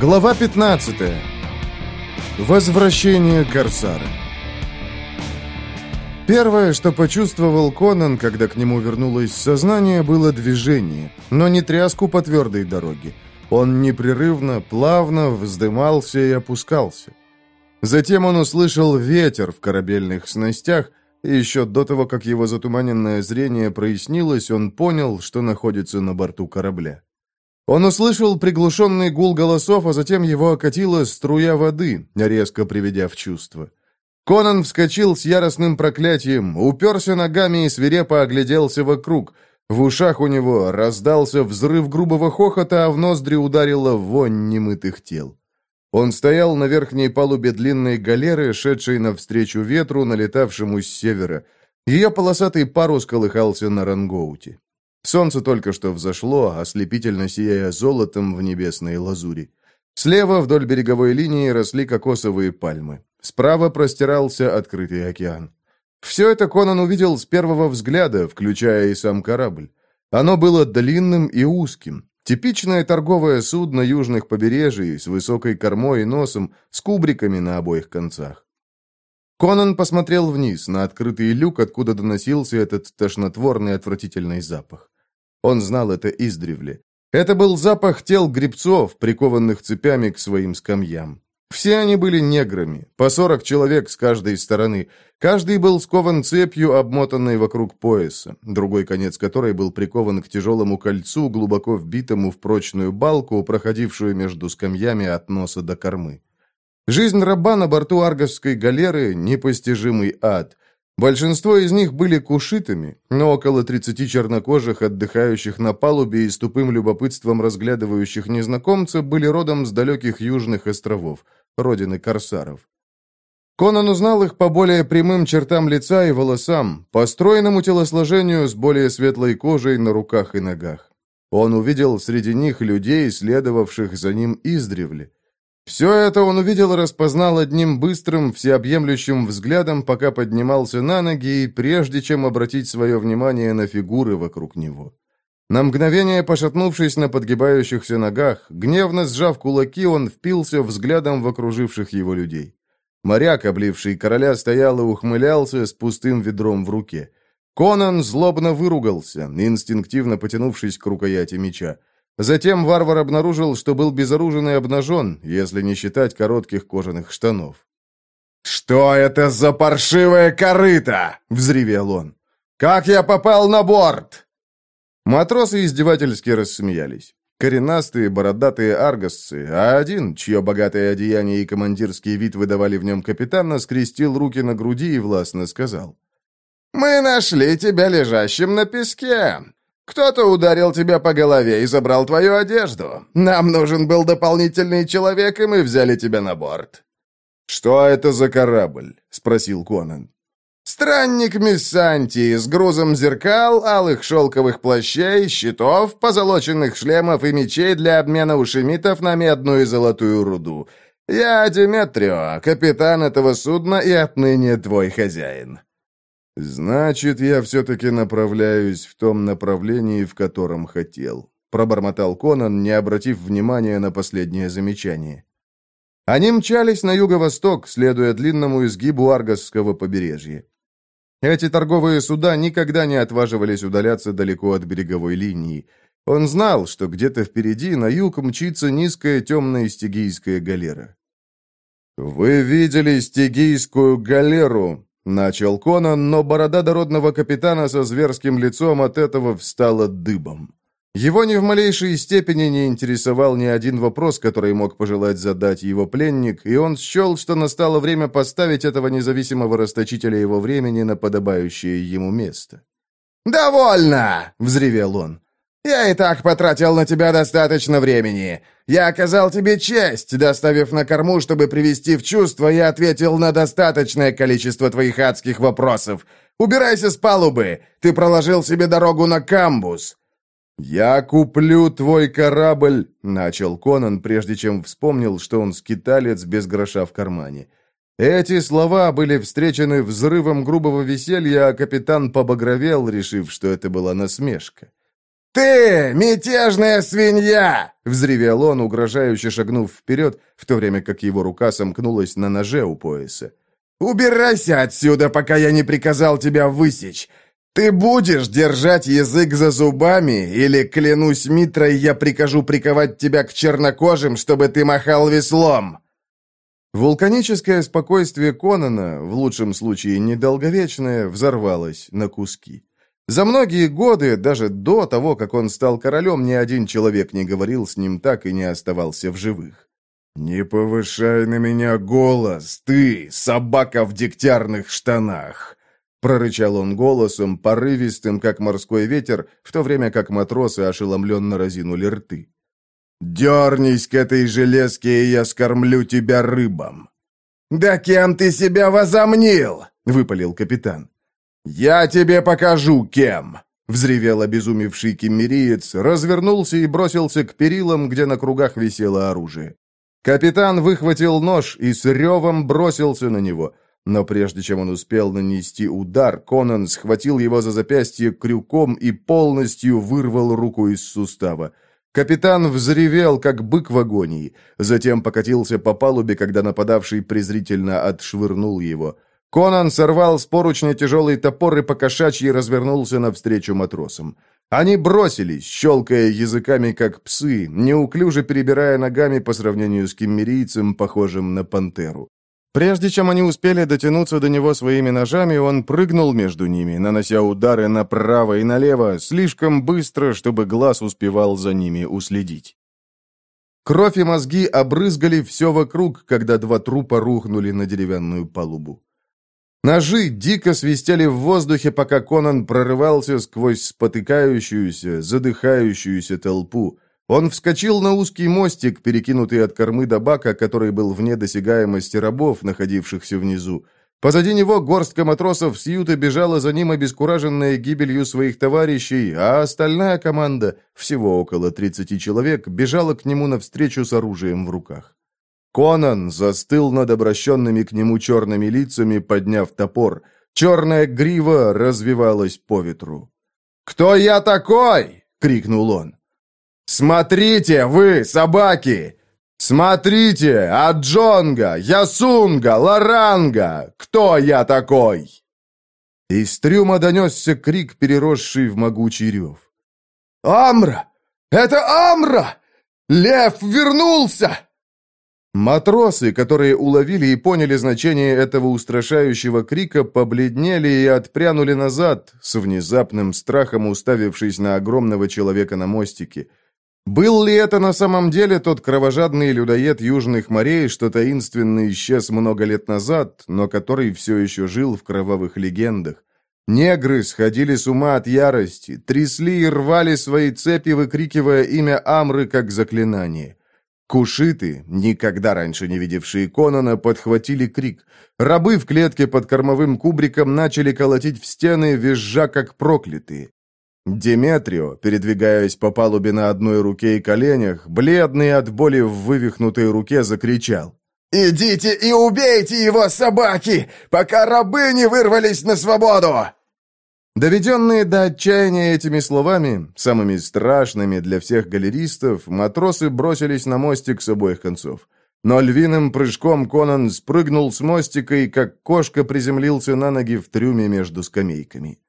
Глава 15. Возвращение Корсара. Первое, что почувствовал Конан, когда к нему вернулось сознание, было движение, но не тряску по твердой дороге. Он непрерывно, плавно вздымался и опускался. Затем он услышал ветер в корабельных снастях, и еще до того, как его затуманенное зрение прояснилось, он понял, что находится на борту корабля. Он услышал приглушенный гул голосов, а затем его окатила струя воды, резко приведя в чувство. Конан вскочил с яростным проклятием, уперся ногами и свирепо огляделся вокруг. В ушах у него раздался взрыв грубого хохота, а в ноздри ударило вонь немытых тел. Он стоял на верхней палубе длинной галеры, шедшей навстречу ветру, налетавшему с севера. Ее полосатый парус колыхался на рангоуте. Солнце только что взошло, ослепительно сияя золотом в небесной лазури. Слева вдоль береговой линии росли кокосовые пальмы. Справа простирался открытый океан. Все это Конан увидел с первого взгляда, включая и сам корабль. Оно было длинным и узким. Типичное торговое судно южных побережий с высокой кормой и носом, с кубриками на обоих концах. Конан посмотрел вниз, на открытый люк, откуда доносился этот тошнотворный отвратительный запах. Он знал это издревле. Это был запах тел грибцов, прикованных цепями к своим скамьям. Все они были неграми, по сорок человек с каждой стороны. Каждый был скован цепью, обмотанной вокруг пояса, другой конец которой был прикован к тяжелому кольцу, глубоко вбитому в прочную балку, проходившую между скамьями от носа до кормы. Жизнь раба на борту аргосской галеры – непостижимый ад – Большинство из них были кушитами, но около 30 чернокожих, отдыхающих на палубе и с тупым любопытством разглядывающих незнакомца, были родом с далеких южных островов, родины корсаров. Конан узнал их по более прямым чертам лица и волосам, по стройному телосложению с более светлой кожей на руках и ногах. Он увидел среди них людей, следовавших за ним издревле. Все это он увидел и распознал одним быстрым, всеобъемлющим взглядом, пока поднимался на ноги и прежде чем обратить свое внимание на фигуры вокруг него. На мгновение пошатнувшись на подгибающихся ногах, гневно сжав кулаки, он впился взглядом в окруживших его людей. Моряк, обливший короля, стоял и ухмылялся с пустым ведром в руке. Конан злобно выругался, инстинктивно потянувшись к рукояти меча. Затем варвар обнаружил, что был безоружен и обнажен, если не считать коротких кожаных штанов. «Что это за паршивое корыто?» — взревел он. «Как я попал на борт?» Матросы издевательски рассмеялись. Коренастые, бородатые аргосцы, а один, чье богатое одеяние и командирский вид выдавали в нем капитана, скрестил руки на груди и властно сказал. «Мы нашли тебя лежащим на песке. Кто-то ударил тебя по голове и забрал твою одежду. Нам нужен был дополнительный человек, и мы взяли тебя на борт». «Что это за корабль?» — спросил Конан. «Странник Миссанти с грузом зеркал, алых шелковых плащей, щитов, позолоченных шлемов и мечей для обмена ушемитов на медную и золотую руду. Я Диметрио, капитан этого судна и отныне твой хозяин». «Значит, я все-таки направляюсь в том направлении, в котором хотел», пробормотал Конан, не обратив внимания на последнее замечание. Они мчались на юго-восток, следуя длинному изгибу Аргосского побережья. Эти торговые суда никогда не отваживались удаляться далеко от береговой линии. Он знал, что где-то впереди на юг мчится низкая темная стигийская галера. «Вы видели стигийскую галеру?» Начал Конан, но борода дородного капитана со зверским лицом от этого встала дыбом. Его ни в малейшей степени не интересовал ни один вопрос, который мог пожелать задать его пленник, и он счел, что настало время поставить этого независимого расточителя его времени на подобающее ему место. «Довольно!» — взревел он. «Я и так потратил на тебя достаточно времени. Я оказал тебе честь, доставив на корму, чтобы привести в чувство, я ответил на достаточное количество твоих адских вопросов. Убирайся с палубы! Ты проложил себе дорогу на камбус!» «Я куплю твой корабль», — начал Конан, прежде чем вспомнил, что он скиталец без гроша в кармане. Эти слова были встречены взрывом грубого веселья, а капитан побагровел, решив, что это была насмешка. «Ты, мятежная свинья!» — взревел он, угрожающе шагнув вперед, в то время как его рука сомкнулась на ноже у пояса. «Убирайся отсюда, пока я не приказал тебя высечь! Ты будешь держать язык за зубами, или, клянусь Митрой, я прикажу приковать тебя к чернокожим, чтобы ты махал веслом!» Вулканическое спокойствие Конона, в лучшем случае недолговечное, взорвалось на куски. За многие годы, даже до того, как он стал королем, ни один человек не говорил с ним так и не оставался в живых. «Не повышай на меня голос, ты, собака в дегтярных штанах!» Прорычал он голосом, порывистым, как морской ветер, в то время как матросы ошеломленно разинули рты. «Дернись к этой железке, и я скормлю тебя рыбам!» «Да кем ты себя возомнил?» — выпалил капитан. «Я тебе покажу, кем!» Взревел обезумевший кемериец, развернулся и бросился к перилам, где на кругах висело оружие. Капитан выхватил нож и с ревом бросился на него. Но прежде чем он успел нанести удар, Конан схватил его за запястье крюком и полностью вырвал руку из сустава. Капитан взревел, как бык в агонии, затем покатился по палубе, когда нападавший презрительно отшвырнул его. Конан сорвал с поручня тяжелый топор и покошачьи развернулся навстречу матросам. Они бросились, щелкая языками, как псы, неуклюже перебирая ногами по сравнению с киммерийцем, похожим на пантеру. Прежде чем они успели дотянуться до него своими ножами, он прыгнул между ними, нанося удары направо и налево, слишком быстро, чтобы глаз успевал за ними уследить. Кровь и мозги обрызгали все вокруг, когда два трупа рухнули на деревянную палубу. Ножи дико свистели в воздухе, пока Конан прорывался сквозь спотыкающуюся, задыхающуюся толпу. Он вскочил на узкий мостик, перекинутый от кормы до бака, который был вне досягаемости рабов, находившихся внизу. Позади него горстка матросов с юта бежала за ним, обескураженная гибелью своих товарищей, а остальная команда, всего около 30 человек, бежала к нему навстречу с оружием в руках. Конан застыл над обращенными к нему черными лицами, подняв топор. Черная грива развивалась по ветру. «Кто я такой?» — крикнул он. «Смотрите, вы, собаки! Смотрите, Аджонга, Ясунга, Ларанга! Кто я такой?» Из трюма донесся крик, переросший в могучий рев. «Амра! Это Амра! Лев вернулся!» Матросы, которые уловили и поняли значение этого устрашающего крика, побледнели и отпрянули назад, с внезапным страхом уставившись на огромного человека на мостике. Был ли это на самом деле тот кровожадный людоед южных морей, что таинственно исчез много лет назад, но который все еще жил в кровавых легендах? Негры сходили с ума от ярости, трясли и рвали свои цепи, выкрикивая имя Амры как заклинание. Кушиты, никогда раньше не видевшие Конона, подхватили крик. Рабы в клетке под кормовым кубриком начали колотить в стены, визжа как проклятые. Деметрио, передвигаясь по палубе на одной руке и коленях, бледный от боли в вывихнутой руке, закричал. «Идите и убейте его, собаки, пока рабы не вырвались на свободу!» Доведенные до отчаяния этими словами, самыми страшными для всех галеристов, матросы бросились на мостик с обоих концов. Но львиным прыжком Конан спрыгнул с мостика и, как кошка, приземлился на ноги в трюме между скамейками.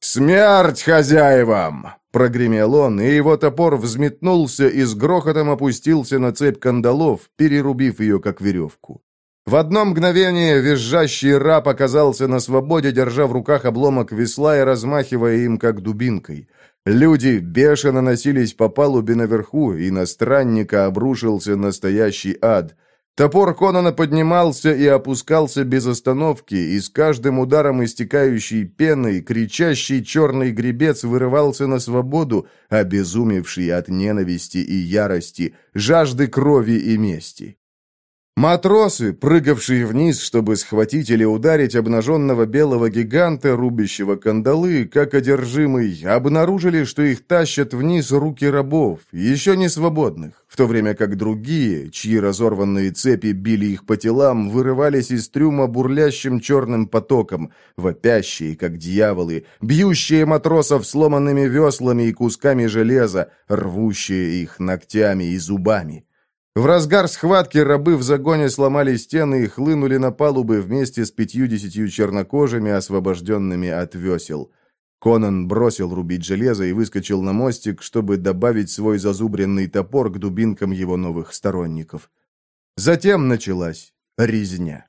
«Смерть хозяевам!» — прогремел он, и его топор взметнулся и с грохотом опустился на цепь кандалов, перерубив ее как веревку. В одно мгновение визжащий раб оказался на свободе, держа в руках обломок весла и размахивая им как дубинкой. Люди бешено носились по палубе наверху, и на странника обрушился настоящий ад — Топор Конана поднимался и опускался без остановки, и с каждым ударом истекающей пеной кричащий черный гребец вырывался на свободу, обезумевший от ненависти и ярости, жажды крови и мести. Матросы, прыгавшие вниз, чтобы схватить или ударить обнаженного белого гиганта, рубящего кандалы, как одержимый, обнаружили, что их тащат вниз руки рабов, еще не свободных, в то время как другие, чьи разорванные цепи били их по телам, вырывались из трюма бурлящим черным потоком, вопящие, как дьяволы, бьющие матросов сломанными веслами и кусками железа, рвущие их ногтями и зубами. В разгар схватки рабы в загоне сломали стены и хлынули на палубы вместе с пятью-десятью чернокожими, освобожденными от весел. Конан бросил рубить железо и выскочил на мостик, чтобы добавить свой зазубренный топор к дубинкам его новых сторонников. Затем началась резня.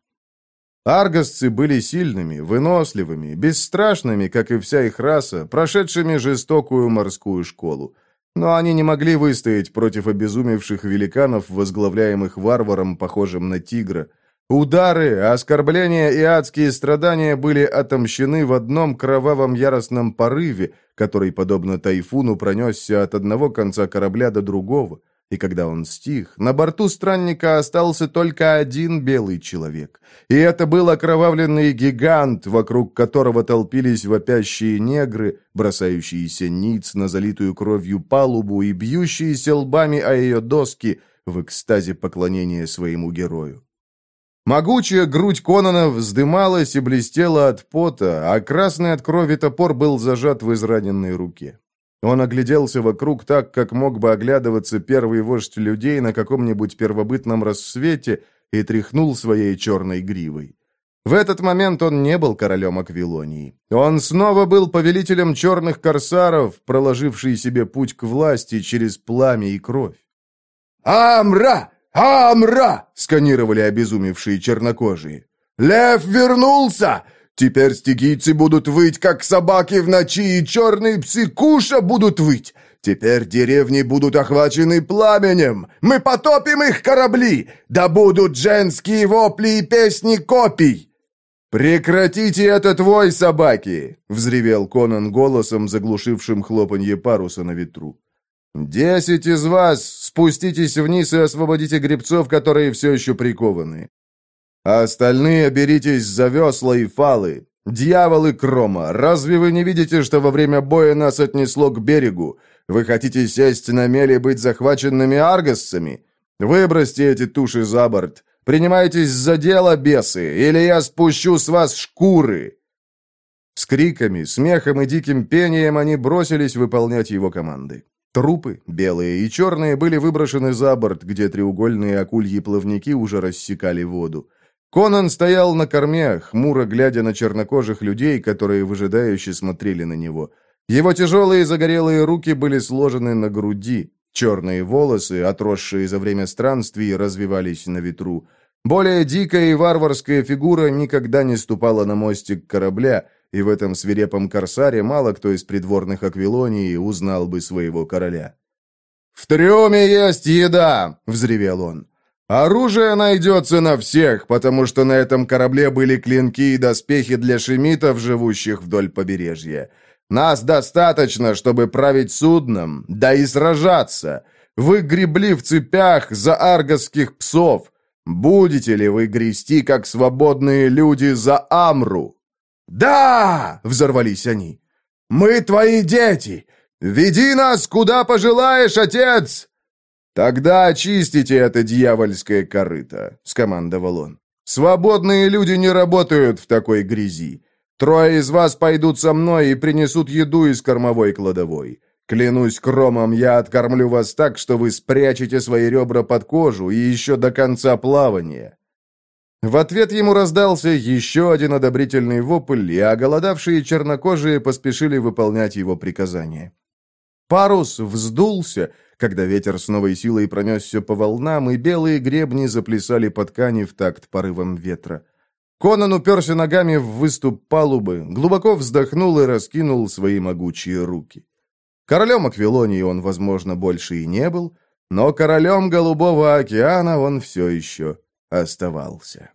Аргосцы были сильными, выносливыми, бесстрашными, как и вся их раса, прошедшими жестокую морскую школу. Но они не могли выстоять против обезумевших великанов, возглавляемых варваром, похожим на тигра. Удары, оскорбления и адские страдания были отомщены в одном кровавом яростном порыве, который, подобно тайфуну, пронесся от одного конца корабля до другого – и когда он стих, на борту странника остался только один белый человек. И это был окровавленный гигант, вокруг которого толпились вопящие негры, бросающиеся ниц на залитую кровью палубу и бьющиеся лбами о ее доски в экстазе поклонения своему герою. Могучая грудь Конона вздымалась и блестела от пота, а красный от крови топор был зажат в израненной руке. Он огляделся вокруг так, как мог бы оглядываться первый вождь людей на каком-нибудь первобытном рассвете и тряхнул своей черной гривой. В этот момент он не был королем Аквилонии. Он снова был повелителем черных корсаров, проложивший себе путь к власти через пламя и кровь. «Амра! Амра!» — сканировали обезумевшие чернокожие. «Лев вернулся! Теперь стигийцы будут выть, как собаки в ночи, и черные псикуша будут выть. Теперь деревни будут охвачены пламенем. Мы потопим их корабли. Да будут женские вопли и песни копий. «Прекратите этот вой, собаки!» — взревел Конан голосом, заглушившим хлопанье паруса на ветру. «Десять из вас спуститесь вниз и освободите гребцов, которые все еще прикованы. А остальные беритесь за весла и фалы. Дьяволы Крома, разве вы не видите, что во время боя нас отнесло к берегу? Вы хотите сесть на мели и быть захваченными аргоссами? Выбросьте эти туши за борт. Принимайтесь за дело, бесы, или я спущу с вас шкуры!» С криками, смехом и диким пением они бросились выполнять его команды. Трупы, белые и черные, были выброшены за борт, где треугольные акульи плавники уже рассекали воду. Конан стоял на корме, хмуро глядя на чернокожих людей, которые выжидающе смотрели на него. Его тяжелые загорелые руки были сложены на груди, черные волосы, отросшие за время странствий, развивались на ветру. Более дикая и варварская фигура никогда не ступала на мостик корабля, и в этом свирепом корсаре мало кто из придворных Аквилонии узнал бы своего короля. «В трюме есть еда!» — взревел он. Оружие найдется на всех, потому что на этом корабле были клинки и доспехи для шемитов, живущих вдоль побережья. Нас достаточно, чтобы править судном, да и сражаться. Вы гребли в цепях за аргосских псов. Будете ли вы грести, как свободные люди, за Амру?» «Да!» — взорвались они. «Мы твои дети! Веди нас, куда пожелаешь, отец!» «Тогда очистите это дьявольское корыто», — скомандовал он. «Свободные люди не работают в такой грязи. Трое из вас пойдут со мной и принесут еду из кормовой кладовой. Клянусь кромом, я откормлю вас так, что вы спрячете свои ребра под кожу и еще до конца плавания». В ответ ему раздался еще один одобрительный вопль, и оголодавшие чернокожие поспешили выполнять его приказание. Парус вздулся, когда ветер с новой силой пронесся по волнам, и белые гребни заплясали по ткани в такт порывом ветра. Конан уперся ногами в выступ палубы, глубоко вздохнул и раскинул свои могучие руки. Королем Аквилонии он, возможно, больше и не был, но королем Голубого океана он все еще оставался.